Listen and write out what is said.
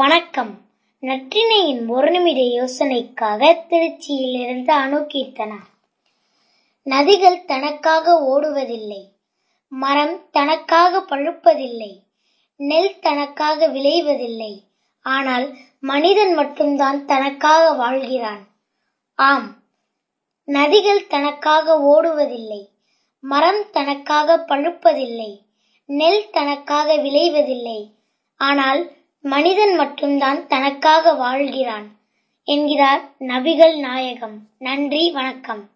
வணக்கம். நற்றினையின் ஒரு நிமிட யோசனைக்காக திருச்சியிலிருந்து அணுகீர்த்தனா. நதிகள் தனக்காக ஓடுவதில்லை. மரம் தனக்காக பழுப்பதில்லை. நெல் தனக்காக விளைவதில்லை. ஆனால் மனிதன் மட்டும்தான் தனக்காக வாழ்கிறான். ஆம் நதிகள் தனக்காக ஓடுவதில்லை. மரம் தனக்காக பழுப்பதில்லை. நெல் தனக்காக விளைவதில்லை. ஆனால் மனிதன் மட்டும்தான் தனக்காக வாழ்கிறான். என்கிறார் நபிகள் நாயகம். நன்றி வணக்கம்.